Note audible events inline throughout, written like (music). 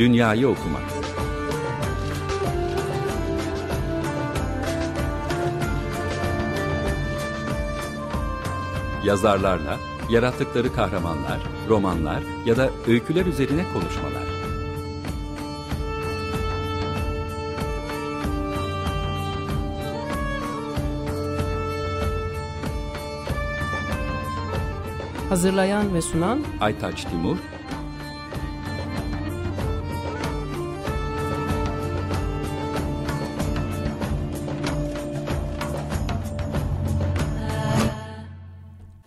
Dünyayı okumak. Yazarlarla yarattıkları kahramanlar, romanlar ya da öyküler üzerine konuşmalar. Hazırlayan ve sunan Aytaç Timur,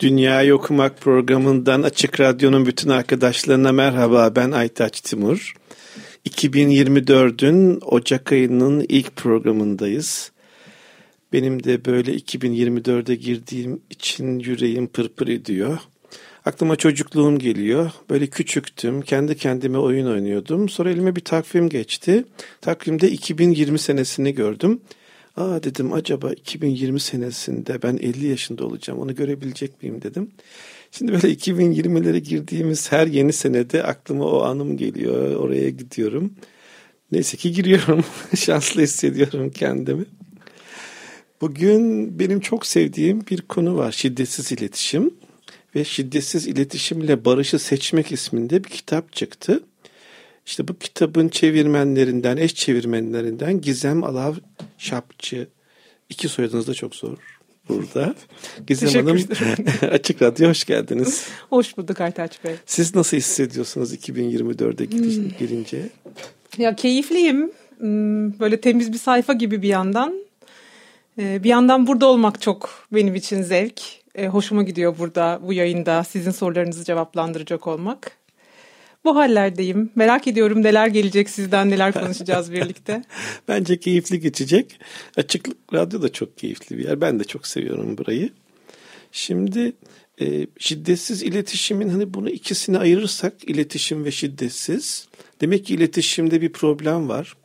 Dünyayı Okumak programından Açık Radyo'nun bütün arkadaşlarına merhaba. Ben Aytaç Timur. 2024'ün Ocak ayının ilk programındayız. Benim de böyle 2024'e girdiğim için yüreğim pırpır ediyor. Aklıma çocukluğum geliyor. Böyle küçüktüm. Kendi kendime oyun oynuyordum. Sonra elime bir takvim geçti. Takvimde 2020 senesini gördüm. Aa dedim acaba 2020 senesinde ben 50 yaşında olacağım onu görebilecek miyim dedim. Şimdi böyle 2020'lere girdiğimiz her yeni senede aklıma o anım geliyor. Oraya gidiyorum. Neyse ki giriyorum. (laughs) Şanslı hissediyorum kendimi. Bugün benim çok sevdiğim bir konu var. Şiddetsiz iletişim. Ve şiddetsiz iletişimle barışı seçmek isminde bir kitap çıktı. İşte bu kitabın çevirmenlerinden, eş çevirmenlerinden Gizem Alav Şapçı. İki soyadınız da çok zor burada. (laughs) Gizem Hanım (laughs) Açık Radyo hoş geldiniz. Hoş bulduk Aytaç Bey. Siz nasıl hissediyorsunuz 2024'e hmm. girince? Ya keyifliyim. Hmm, böyle temiz bir sayfa gibi bir yandan. Ee, bir yandan burada olmak çok benim için zevk. Ee, hoşuma gidiyor burada bu yayında sizin sorularınızı cevaplandıracak olmak. Bu hallerdeyim. Merak ediyorum neler gelecek sizden, neler konuşacağız (laughs) birlikte. Bence keyifli geçecek. Açık Radyo da çok keyifli bir yer. Ben de çok seviyorum burayı. Şimdi e, şiddetsiz iletişimin hani bunu ikisini ayırırsak iletişim ve şiddetsiz. Demek ki iletişimde bir problem var.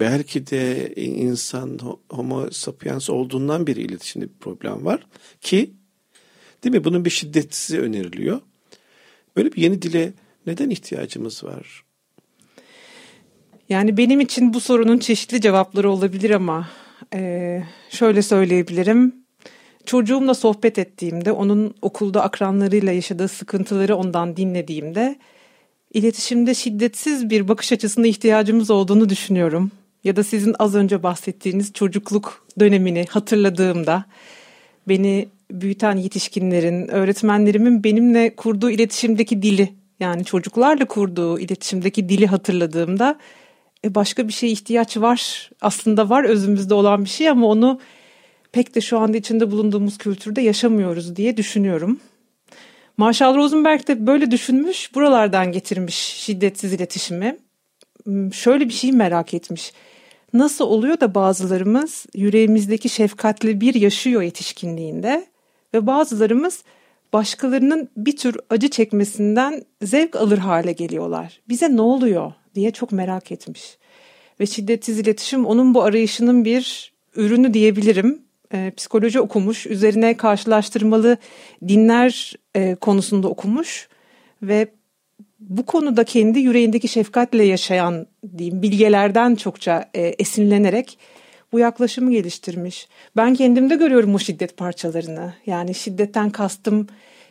Belki de insan homo sapiens olduğundan beri iletişimde bir problem var ki değil mi bunun bir şiddetsizi öneriliyor. Böyle bir yeni dile neden ihtiyacımız var? Yani benim için bu sorunun çeşitli cevapları olabilir ama e, şöyle söyleyebilirim. Çocuğumla sohbet ettiğimde, onun okulda akranlarıyla yaşadığı sıkıntıları ondan dinlediğimde iletişimde şiddetsiz bir bakış açısına ihtiyacımız olduğunu düşünüyorum. Ya da sizin az önce bahsettiğiniz çocukluk dönemini hatırladığımda beni büyüten yetişkinlerin, öğretmenlerimin benimle kurduğu iletişimdeki dili yani çocuklarla kurduğu iletişimdeki dili hatırladığımda e, başka bir şeye ihtiyaç var. Aslında var özümüzde olan bir şey ama onu pek de şu anda içinde bulunduğumuz kültürde yaşamıyoruz diye düşünüyorum. Marshall Rosenberg de böyle düşünmüş, buralardan getirmiş şiddetsiz iletişimi. Hmm, şöyle bir şey merak etmiş. Nasıl oluyor da bazılarımız yüreğimizdeki şefkatli bir yaşıyor yetişkinliğinde ve bazılarımız başkalarının bir tür acı çekmesinden zevk alır hale geliyorlar. Bize ne oluyor diye çok merak etmiş. Ve şiddetsiz iletişim onun bu arayışının bir ürünü diyebilirim. E, psikoloji okumuş, üzerine karşılaştırmalı dinler e, konusunda okumuş ve bu konuda kendi yüreğindeki şefkatle yaşayan diyeyim bilgelerden çokça e, esinlenerek bu yaklaşımı geliştirmiş. Ben kendimde görüyorum o şiddet parçalarını. Yani şiddetten kastım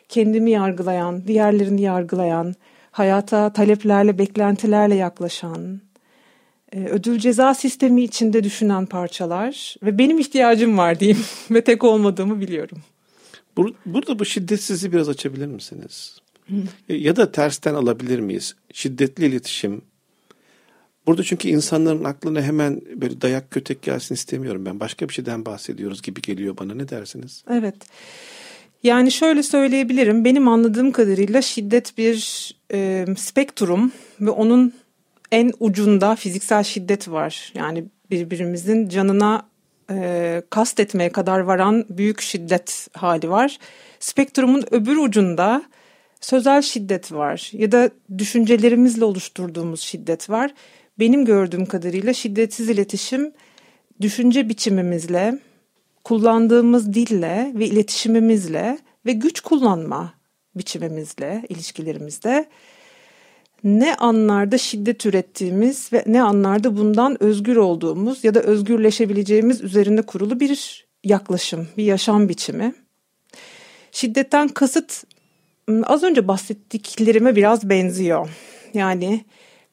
kendimi yargılayan, diğerlerini yargılayan, hayata taleplerle, beklentilerle yaklaşan, e, ödül ceza sistemi içinde düşünen parçalar ve benim ihtiyacım var diyeyim (laughs) ve tek olmadığımı biliyorum. Burada bu şiddetsizliği biraz açabilir misiniz? Hı. Ya da tersten alabilir miyiz? Şiddetli iletişim, Burada çünkü insanların aklına hemen böyle dayak kötek gelsin istemiyorum ben. Başka bir şeyden bahsediyoruz gibi geliyor bana. Ne dersiniz? Evet. Yani şöyle söyleyebilirim. Benim anladığım kadarıyla şiddet bir e, spektrum ve onun en ucunda fiziksel şiddet var. Yani birbirimizin canına e, kast etmeye kadar varan büyük şiddet hali var. Spektrumun öbür ucunda sözel şiddet var ya da düşüncelerimizle oluşturduğumuz şiddet var benim gördüğüm kadarıyla şiddetsiz iletişim düşünce biçimimizle, kullandığımız dille ve iletişimimizle ve güç kullanma biçimimizle ilişkilerimizde ne anlarda şiddet ürettiğimiz ve ne anlarda bundan özgür olduğumuz ya da özgürleşebileceğimiz üzerinde kurulu bir yaklaşım, bir yaşam biçimi. Şiddetten kasıt az önce bahsettiklerime biraz benziyor. Yani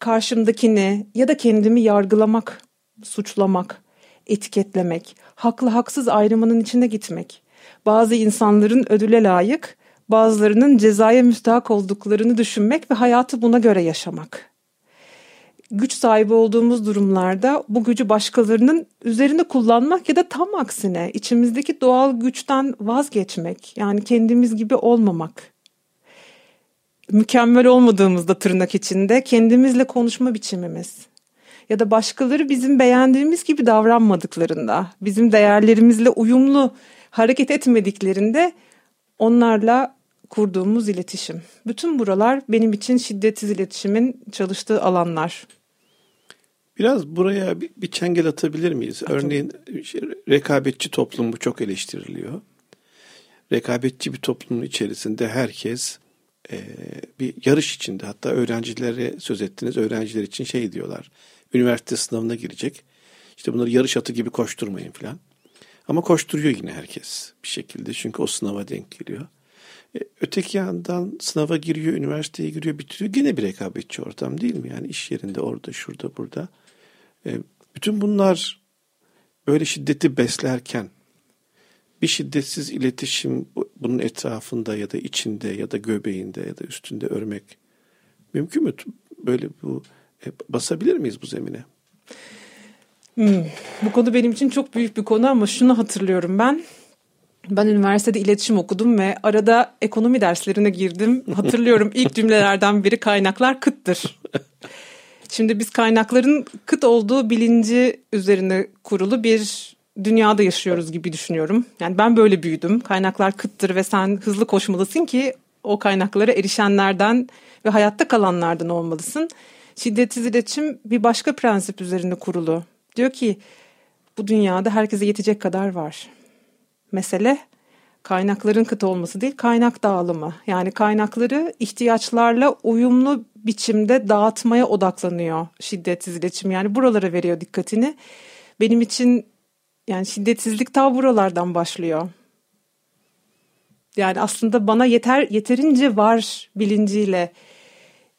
karşımdakini ya da kendimi yargılamak, suçlamak, etiketlemek, haklı haksız ayrımının içine gitmek. Bazı insanların ödüle layık, bazılarının cezaya müstahak olduklarını düşünmek ve hayatı buna göre yaşamak. Güç sahibi olduğumuz durumlarda bu gücü başkalarının üzerinde kullanmak ya da tam aksine içimizdeki doğal güçten vazgeçmek, yani kendimiz gibi olmamak. Mükemmel olmadığımızda tırnak içinde kendimizle konuşma biçimimiz ya da başkaları bizim beğendiğimiz gibi davranmadıklarında, bizim değerlerimizle uyumlu hareket etmediklerinde onlarla kurduğumuz iletişim. Bütün buralar benim için şiddetsiz iletişimin çalıştığı alanlar. Biraz buraya bir, bir çengel atabilir miyiz? Atın. Örneğin rekabetçi toplum bu çok eleştiriliyor. Rekabetçi bir toplumun içerisinde herkes e, bir yarış içinde hatta öğrencilere söz ettiniz. Öğrenciler için şey diyorlar. Üniversite sınavına girecek. İşte bunları yarış atı gibi koşturmayın falan. Ama koşturuyor yine herkes bir şekilde çünkü o sınava denk geliyor. E, öteki yandan sınava giriyor, üniversiteye giriyor, bitiriyor. Gene bir rekabetçi ortam değil mi? Yani iş yerinde, orada, şurada, burada. E, bütün bunlar böyle şiddeti beslerken bir şiddetsiz iletişim bunun etrafında ya da içinde ya da göbeğinde ya da üstünde örmek mümkün mü? Böyle bu e, basabilir miyiz bu zemine? Hmm, bu konu benim için çok büyük bir konu ama şunu hatırlıyorum ben. Ben üniversitede iletişim okudum ve arada ekonomi derslerine girdim. (laughs) Hatırlıyorum ilk cümlelerden biri kaynaklar kıttır. (laughs) Şimdi biz kaynakların kıt olduğu bilinci üzerine kurulu bir dünyada yaşıyoruz gibi düşünüyorum. Yani ben böyle büyüdüm. Kaynaklar kıttır ve sen hızlı koşmalısın ki o kaynaklara erişenlerden ve hayatta kalanlardan olmalısın. Şiddetsiz iletişim bir başka prensip üzerine kurulu. Diyor ki bu dünyada herkese yetecek kadar var. Mesele kaynakların kıt olması değil, kaynak dağılımı. Yani kaynakları ihtiyaçlarla uyumlu biçimde dağıtmaya odaklanıyor şiddetsiz iletişim. Yani buralara veriyor dikkatini. Benim için yani şiddetsizlik ta buralardan başlıyor. Yani aslında bana yeter yeterince var bilinciyle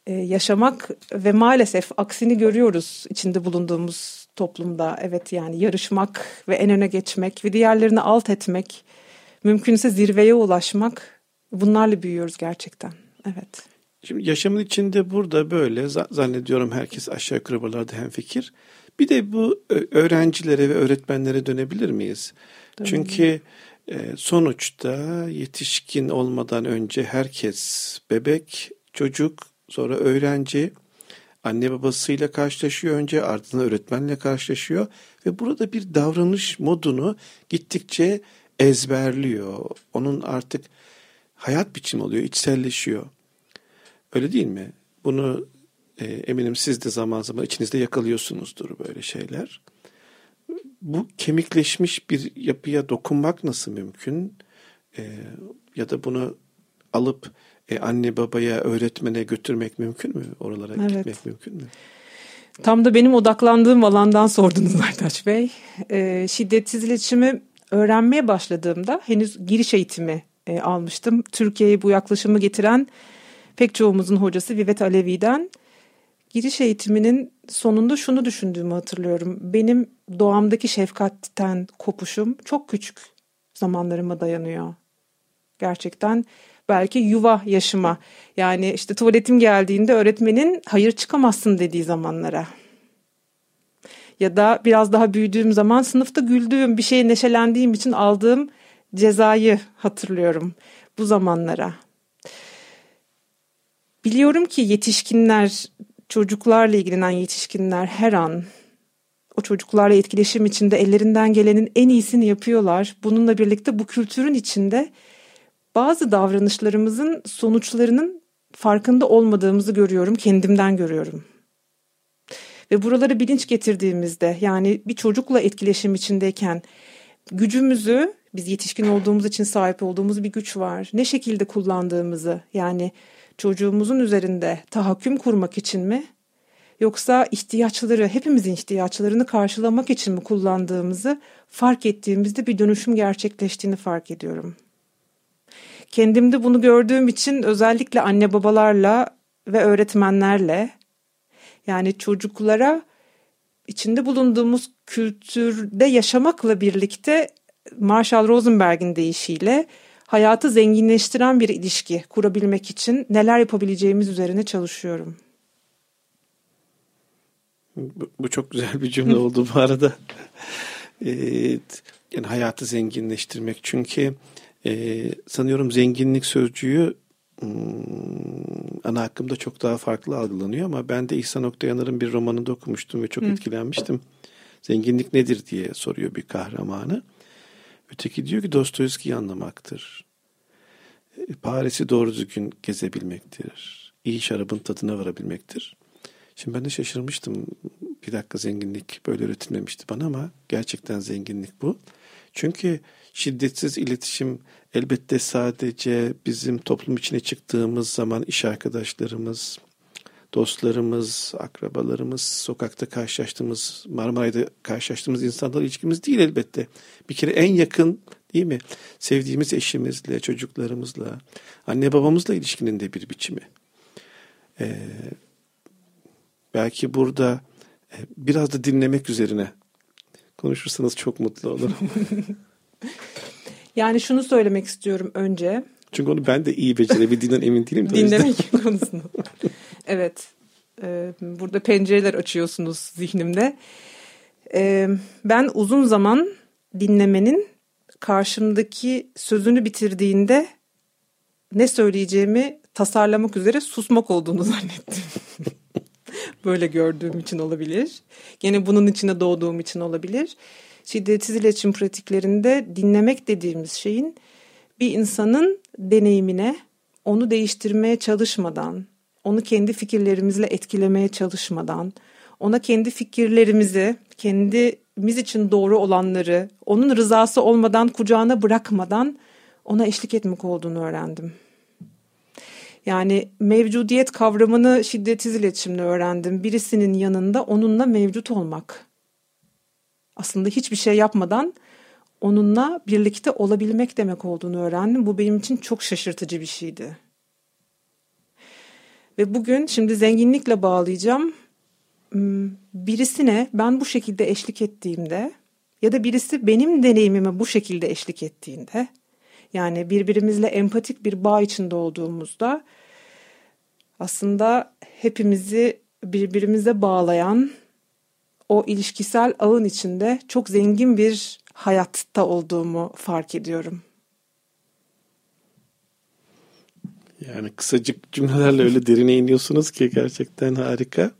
e, yaşamak ve maalesef aksini görüyoruz içinde bulunduğumuz toplumda. Evet yani yarışmak ve en öne geçmek ve diğerlerini alt etmek, mümkünse zirveye ulaşmak bunlarla büyüyoruz gerçekten. Evet. Şimdi yaşamın içinde burada böyle zannediyorum herkes aşağı yukarı buralarda hemfikir. Bir de bu öğrencilere ve öğretmenlere dönebilir miyiz? Dönelim. Çünkü e, sonuçta yetişkin olmadan önce herkes bebek, çocuk, sonra öğrenci, anne babasıyla karşılaşıyor önce ardından öğretmenle karşılaşıyor ve burada bir davranış modunu gittikçe ezberliyor. Onun artık hayat biçimi oluyor, içselleşiyor. Öyle değil mi? Bunu e, eminim siz de zaman zaman içinizde yakalıyorsunuzdur böyle şeyler. Bu kemikleşmiş bir yapıya dokunmak nasıl mümkün? E, ya da bunu alıp e, anne babaya, öğretmene götürmek mümkün mü? Oralara evet. gitmek mümkün mü? Tam da benim odaklandığım alandan sordunuz Aytaç Bey. E, şiddetsiz iletişimi öğrenmeye başladığımda henüz giriş eğitimi e, almıştım. Türkiye'ye bu yaklaşımı getiren pek çoğumuzun hocası Vivet Alevi'den giriş eğitiminin sonunda şunu düşündüğümü hatırlıyorum. Benim doğamdaki şefkatten kopuşum çok küçük zamanlarıma dayanıyor. Gerçekten belki yuva yaşıma yani işte tuvaletim geldiğinde öğretmenin hayır çıkamazsın dediği zamanlara. Ya da biraz daha büyüdüğüm zaman sınıfta güldüğüm bir şeye neşelendiğim için aldığım cezayı hatırlıyorum bu zamanlara. Biliyorum ki yetişkinler, çocuklarla ilgilenen yetişkinler her an o çocuklarla etkileşim içinde ellerinden gelenin en iyisini yapıyorlar. Bununla birlikte bu kültürün içinde bazı davranışlarımızın sonuçlarının farkında olmadığımızı görüyorum, kendimden görüyorum. Ve buraları bilinç getirdiğimizde yani bir çocukla etkileşim içindeyken gücümüzü biz yetişkin olduğumuz için sahip olduğumuz bir güç var. Ne şekilde kullandığımızı yani çocuğumuzun üzerinde tahakküm kurmak için mi yoksa ihtiyaçları hepimizin ihtiyaçlarını karşılamak için mi kullandığımızı fark ettiğimizde bir dönüşüm gerçekleştiğini fark ediyorum. Kendimde bunu gördüğüm için özellikle anne babalarla ve öğretmenlerle yani çocuklara içinde bulunduğumuz kültürde yaşamakla birlikte Marshall Rosenberg'in deyişiyle hayatı zenginleştiren bir ilişki kurabilmek için neler yapabileceğimiz üzerine çalışıyorum. Bu, bu çok güzel bir cümle oldu bu arada. (laughs) Evet, yani hayatı zenginleştirmek. Çünkü e, sanıyorum zenginlik sözcüğü hmm, ana hakkımda çok daha farklı algılanıyor ama ben de İhsan Oktayanar'ın bir romanında okumuştum ve çok Hı. etkilenmiştim. Zenginlik nedir diye soruyor bir kahramanı. Öteki diyor ki Dostoyevski'yi anlamaktır. E, Paris'i doğru düzgün gezebilmektir. İyi şarabın tadına varabilmektir. Şimdi ben de şaşırmıştım. Bir dakika zenginlik böyle üretilmemişti bana ama gerçekten zenginlik bu. Çünkü şiddetsiz iletişim elbette sadece bizim toplum içine çıktığımız zaman iş arkadaşlarımız, dostlarımız, akrabalarımız, sokakta karşılaştığımız, Marmaray'da karşılaştığımız insanlarla ilişkimiz değil elbette. Bir kere en yakın değil mi? Sevdiğimiz eşimizle, çocuklarımızla, anne babamızla ilişkinin de bir biçimi. Ee, belki burada e, biraz da dinlemek üzerine konuşursanız çok mutlu olurum. (laughs) yani şunu söylemek istiyorum önce. Çünkü onu ben de iyi becerebildiğinden emin değilim. De Dinlemek konusunda. (laughs) evet. E, burada pencereler açıyorsunuz zihnimde. E, ben uzun zaman dinlemenin karşımdaki sözünü bitirdiğinde ne söyleyeceğimi tasarlamak üzere susmak olduğunu (laughs) zannettim. Böyle gördüğüm için olabilir. Yine bunun içine doğduğum için olabilir. Şiddetsiz iletişim pratiklerinde dinlemek dediğimiz şeyin bir insanın deneyimine onu değiştirmeye çalışmadan, onu kendi fikirlerimizle etkilemeye çalışmadan, ona kendi fikirlerimizi, kendimiz için doğru olanları, onun rızası olmadan kucağına bırakmadan ona eşlik etmek olduğunu öğrendim. Yani mevcudiyet kavramını şiddetsiz iletişimle öğrendim. Birisinin yanında onunla mevcut olmak. Aslında hiçbir şey yapmadan onunla birlikte olabilmek demek olduğunu öğrendim. Bu benim için çok şaşırtıcı bir şeydi. Ve bugün şimdi zenginlikle bağlayacağım. Hmm, birisine ben bu şekilde eşlik ettiğimde ya da birisi benim deneyimime bu şekilde eşlik ettiğinde yani birbirimizle empatik bir bağ içinde olduğumuzda aslında hepimizi birbirimize bağlayan o ilişkisel ağın içinde çok zengin bir hayatta olduğumu fark ediyorum. Yani kısacık cümlelerle öyle derine iniyorsunuz ki gerçekten harika.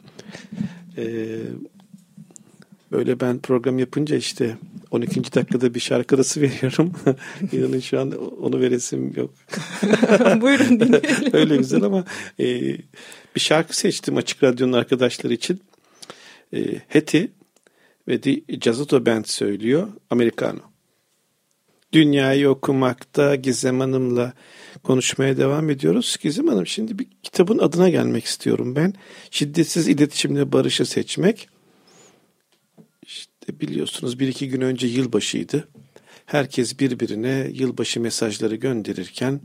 Ee, böyle ben program yapınca işte 12. dakikada bir şarkı arası (laughs) veriyorum. İnanın şu an onu veresim yok. (laughs) Buyurun dinleyelim. Öyle güzel ama e, bir şarkı seçtim Açık Radyo'nun arkadaşları için. E, Heti ve The Jazzuto Band söylüyor. Americano. Dünyayı okumakta Gizem Hanım'la konuşmaya devam ediyoruz. Gizem Hanım şimdi bir kitabın adına gelmek istiyorum ben. Şiddetsiz iletişimle barışı seçmek. İşte biliyorsunuz bir iki gün önce yılbaşıydı. Herkes birbirine yılbaşı mesajları gönderirken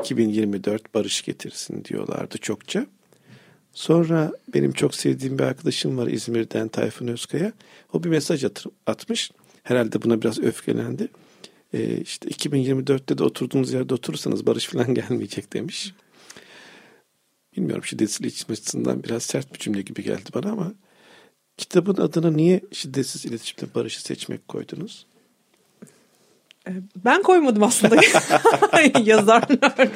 2024 barış getirsin diyorlardı çokça. Sonra benim çok sevdiğim bir arkadaşım var İzmir'den Tayfun Özkaya. O bir mesaj atmış. Herhalde buna biraz öfkelendi. Ee, işte 2024'te de oturduğunuz yerde oturursanız barış falan (laughs) gelmeyecek demiş. Bilmiyorum şiddetsiz iletişim açısından biraz sert bir cümle gibi geldi bana ama kitabın adını niye şiddetsiz iletişimle barışı seçmek koydunuz? Ee, ben koymadım aslında. (laughs) Yazarlar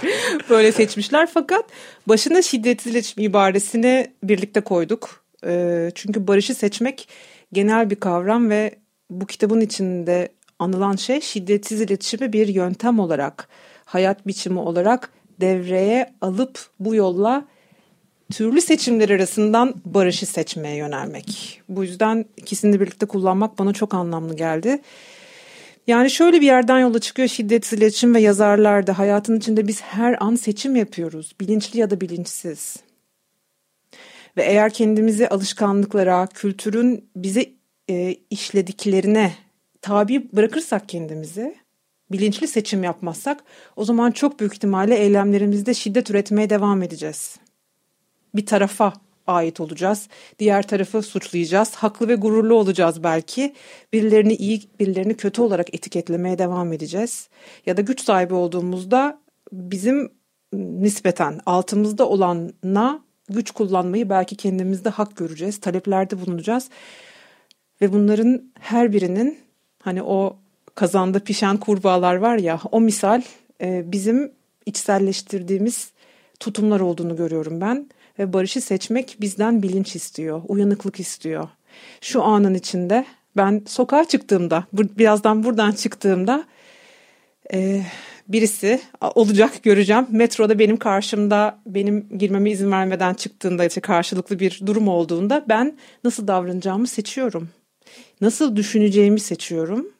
böyle seçmişler fakat başına şiddetsiz iletişim ibaresini birlikte koyduk. Ee, çünkü barışı seçmek genel bir kavram ve bu kitabın içinde anılan şey şiddetsiz iletişimi bir yöntem olarak, hayat biçimi olarak devreye alıp bu yolla türlü seçimler arasından barışı seçmeye yönelmek. Bu yüzden ikisini birlikte kullanmak bana çok anlamlı geldi. Yani şöyle bir yerden yola çıkıyor şiddetsiz iletişim ve yazarlarda. Hayatın içinde biz her an seçim yapıyoruz. Bilinçli ya da bilinçsiz. Ve eğer kendimizi alışkanlıklara, kültürün bize e, işlediklerine tabi bırakırsak kendimizi, bilinçli seçim yapmazsak o zaman çok büyük ihtimalle eylemlerimizde şiddet üretmeye devam edeceğiz. Bir tarafa ait olacağız. Diğer tarafı suçlayacağız. Haklı ve gururlu olacağız belki. Birilerini iyi, birilerini kötü olarak etiketlemeye devam edeceğiz. Ya da güç sahibi olduğumuzda bizim nispeten altımızda olana güç kullanmayı belki kendimizde hak göreceğiz. Taleplerde bulunacağız. Ve bunların her birinin hani o kazanda pişen kurbağalar var ya o misal e, bizim içselleştirdiğimiz tutumlar olduğunu görüyorum ben ve barışı seçmek bizden bilinç istiyor, uyanıklık istiyor. Şu anın içinde ben sokağa çıktığımda, birazdan buradan çıktığımda e, birisi olacak göreceğim. Metroda benim karşımda benim girmeme izin vermeden çıktığında işte karşılıklı bir durum olduğunda ben nasıl davranacağımı seçiyorum. Nasıl düşüneceğimi seçiyorum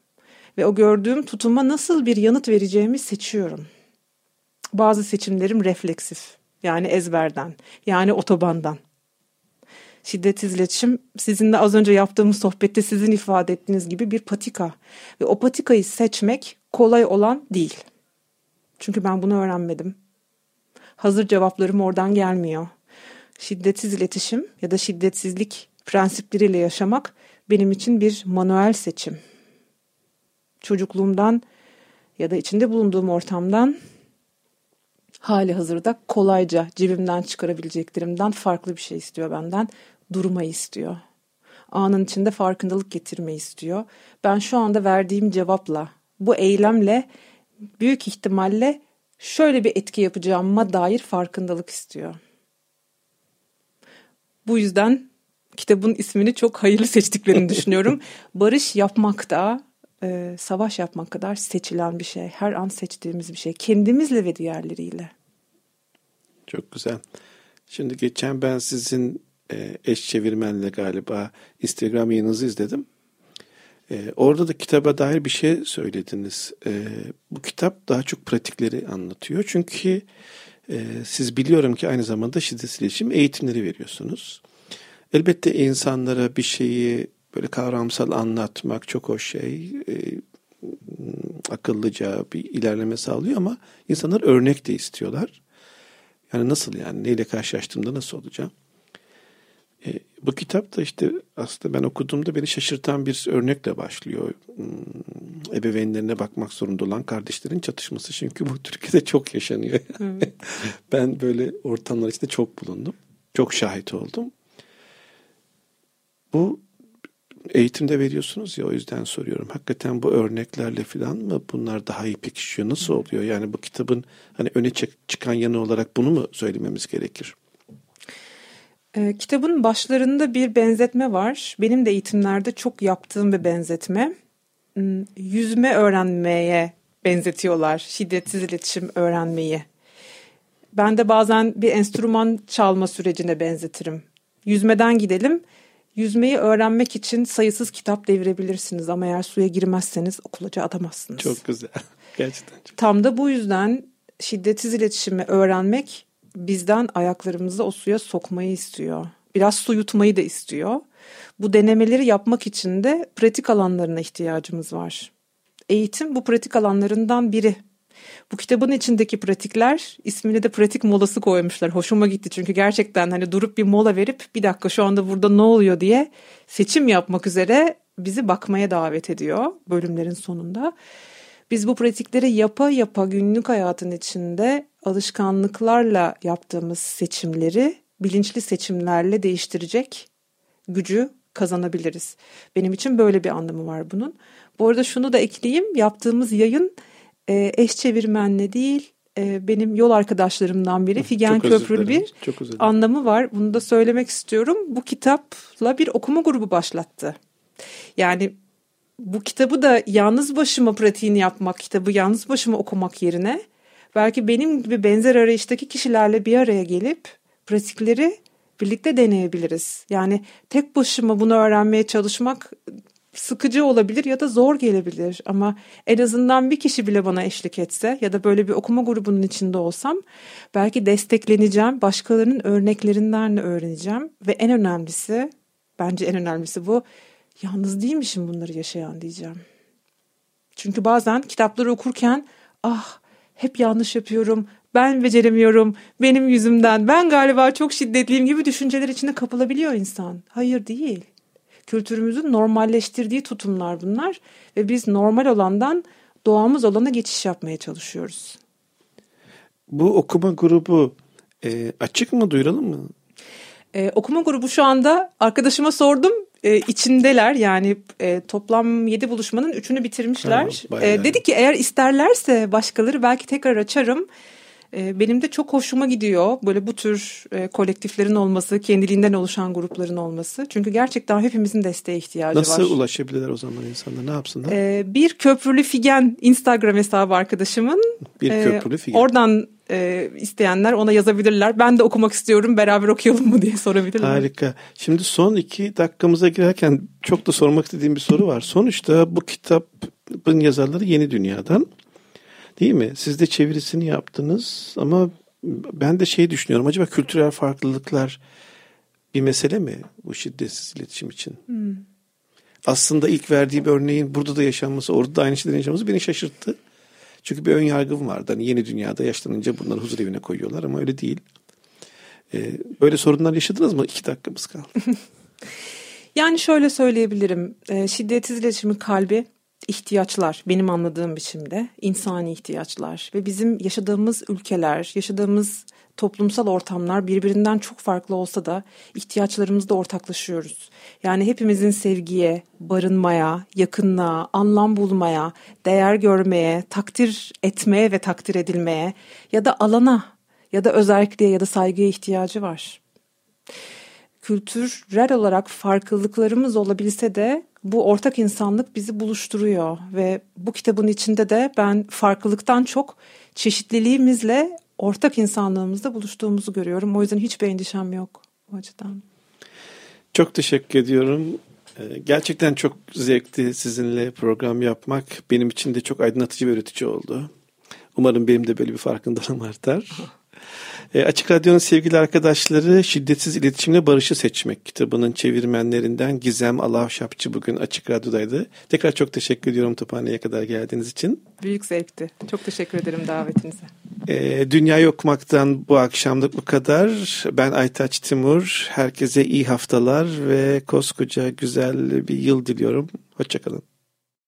ve o gördüğüm tutuma nasıl bir yanıt vereceğimi seçiyorum. Bazı seçimlerim refleksif. Yani ezberden. Yani otobandan. Şiddetsiz iletişim sizinle az önce yaptığımız sohbette sizin ifade ettiğiniz gibi bir patika. Ve o patikayı seçmek kolay olan değil. Çünkü ben bunu öğrenmedim. Hazır cevaplarım oradan gelmiyor. Şiddetsiz iletişim ya da şiddetsizlik prensipleriyle yaşamak benim için bir manuel seçim. Çocukluğumdan ya da içinde bulunduğum ortamdan hali hazırda kolayca cebimden çıkarabileceklerimden farklı bir şey istiyor benden. Durmayı istiyor. Anın içinde farkındalık getirmeyi istiyor. Ben şu anda verdiğim cevapla, bu eylemle büyük ihtimalle şöyle bir etki yapacağıma dair farkındalık istiyor. Bu yüzden kitabın ismini çok hayırlı seçtiklerini düşünüyorum. (laughs) Barış yapmak da e, savaş yapmak kadar seçilen bir şey. Her an seçtiğimiz bir şey. Kendimizle ve diğerleriyle. Çok güzel. Şimdi geçen ben sizin e, eş çevirmenle galiba Instagram yayınınızı izledim. E, orada da kitaba dair bir şey söylediniz. E, bu kitap daha çok pratikleri anlatıyor. Çünkü e, siz biliyorum ki aynı zamanda şiddet iletişim eğitimleri veriyorsunuz. Elbette insanlara bir şeyi böyle kavramsal anlatmak çok hoş şey. E, akıllıca bir ilerleme sağlıyor ama insanlar örnek de istiyorlar. Yani nasıl yani neyle karşılaştığımda nasıl olacağım? E, bu kitap da işte aslında ben okuduğumda beni şaşırtan bir örnekle başlıyor. Hmm, ebeveynlerine bakmak zorunda olan kardeşlerin çatışması. Çünkü bu Türkiye'de çok yaşanıyor. (laughs) ben böyle ortamlar içinde çok bulundum. Çok şahit oldum. Bu eğitimde veriyorsunuz ya o yüzden soruyorum. Hakikaten bu örneklerle falan mı bunlar daha iyi pekişiyor? Nasıl oluyor? Yani bu kitabın hani öne çıkan yanı olarak bunu mu söylememiz gerekir? E, kitabın başlarında bir benzetme var. Benim de eğitimlerde çok yaptığım bir benzetme. Hmm, yüzme öğrenmeye benzetiyorlar. Şiddetsiz iletişim öğrenmeyi. Ben de bazen bir enstrüman çalma sürecine benzetirim. Yüzmeden gidelim Yüzmeyi öğrenmek için sayısız kitap devirebilirsiniz ama eğer suya girmezseniz okulaca atamazsınız. Çok güzel. (laughs) Gerçekten çok Tam da bu yüzden şiddetsiz iletişimi öğrenmek bizden ayaklarımızı o suya sokmayı istiyor. Biraz su yutmayı da istiyor. Bu denemeleri yapmak için de pratik alanlarına ihtiyacımız var. Eğitim bu pratik alanlarından biri. Bu kitabın içindeki pratikler ismini de pratik molası koymuşlar. Hoşuma gitti çünkü gerçekten hani durup bir mola verip bir dakika şu anda burada ne oluyor diye seçim yapmak üzere bizi bakmaya davet ediyor bölümlerin sonunda. Biz bu pratikleri yapa yapa günlük hayatın içinde alışkanlıklarla yaptığımız seçimleri bilinçli seçimlerle değiştirecek gücü kazanabiliriz. Benim için böyle bir anlamı var bunun. Bu arada şunu da ekleyeyim. Yaptığımız yayın e, eş çevirmenle değil e, benim yol arkadaşlarımdan biri Figen Çok Köprülü bir Çok anlamı var. Bunu da söylemek istiyorum. Bu kitapla bir okuma grubu başlattı. Yani bu kitabı da yalnız başıma pratiğini yapmak, kitabı yalnız başıma okumak yerine belki benim gibi benzer arayıştaki kişilerle bir araya gelip pratikleri birlikte deneyebiliriz. Yani tek başıma bunu öğrenmeye çalışmak sıkıcı olabilir ya da zor gelebilir ama en azından bir kişi bile bana eşlik etse ya da böyle bir okuma grubunun içinde olsam belki destekleneceğim, başkalarının örneklerinden de öğreneceğim ve en önemlisi bence en önemlisi bu yalnız değilmişim bunları yaşayan diyeceğim. Çünkü bazen kitapları okurken ah hep yanlış yapıyorum, ben beceremiyorum, benim yüzümden, ben galiba çok şiddetliyim gibi düşünceler içinde kapılabiliyor insan. Hayır değil. Kültürümüzün normalleştirdiği tutumlar bunlar ve biz normal olandan doğamız olana geçiş yapmaya çalışıyoruz. Bu okuma grubu e, açık mı duyuralım mı? Ee, okuma grubu şu anda arkadaşıma sordum e, içindeler yani e, toplam 7 buluşmanın 3'ünü bitirmişler. Ha, e, dedi ki eğer isterlerse başkaları belki tekrar açarım. E, benim de çok hoşuma gidiyor böyle bu tür e, kolektiflerin olması, kendiliğinden oluşan grupların olması. Çünkü gerçekten hepimizin desteğe ihtiyacı Nasıl var. Nasıl ulaşabilirler o zaman insanlar? Ne yapsınlar? E, bir köprülü figen Instagram hesabı arkadaşımın. Bir e, köprülü figen. Oradan e, isteyenler ona yazabilirler. Ben de okumak istiyorum beraber okuyalım mı diye sorabilirler. Harika. Şimdi son iki dakikamıza girerken çok da sormak istediğim bir soru var. Sonuçta bu kitabın yazarları Yeni Dünya'dan. Değil mi? Siz de çevirisini yaptınız ama ben de şey düşünüyorum. Acaba kültürel farklılıklar bir mesele mi bu şiddetsiz iletişim için? Hmm. Aslında ilk verdiğim örneğin burada da yaşanması, orada da aynı şeyden yaşanması beni şaşırttı. Çünkü bir ön yargım vardı. Hani yeni dünyada yaşlanınca bunları huzur evine koyuyorlar ama öyle değil. Ee, böyle sorunlar yaşadınız mı? İki dakikamız kaldı. (laughs) yani şöyle söyleyebilirim. E, şiddetsiz iletişimin kalbi ihtiyaçlar benim anladığım biçimde insani ihtiyaçlar ve bizim yaşadığımız ülkeler, yaşadığımız toplumsal ortamlar birbirinden çok farklı olsa da ihtiyaçlarımızda ortaklaşıyoruz. Yani hepimizin sevgiye, barınmaya, yakınlığa, anlam bulmaya, değer görmeye, takdir etmeye ve takdir edilmeye ya da alana ya da özelliğe ya da saygıya ihtiyacı var. Kültürel olarak farklılıklarımız olabilse de bu ortak insanlık bizi buluşturuyor ve bu kitabın içinde de ben farklılıktan çok çeşitliliğimizle ortak insanlığımızda buluştuğumuzu görüyorum. O yüzden hiçbir endişem yok o açıdan. Çok teşekkür ediyorum. Ee, gerçekten çok zevkli sizinle program yapmak. Benim için de çok aydınlatıcı ve öğretici oldu. Umarım benim de böyle bir farkındalığım artar. (laughs) E, Açık Radyo'nun sevgili arkadaşları Şiddetsiz İletişimle Barışı Seçmek kitabının çevirmenlerinden Gizem Alavşapçı bugün Açık Radyo'daydı. Tekrar çok teşekkür ediyorum Tophane'ye kadar geldiğiniz için. Büyük zevkti. Çok teşekkür ederim davetinize. E, Dünyayı okumaktan bu akşamlık bu kadar. Ben Aytaç Timur. Herkese iyi haftalar ve koskoca güzel bir yıl diliyorum. Hoşçakalın.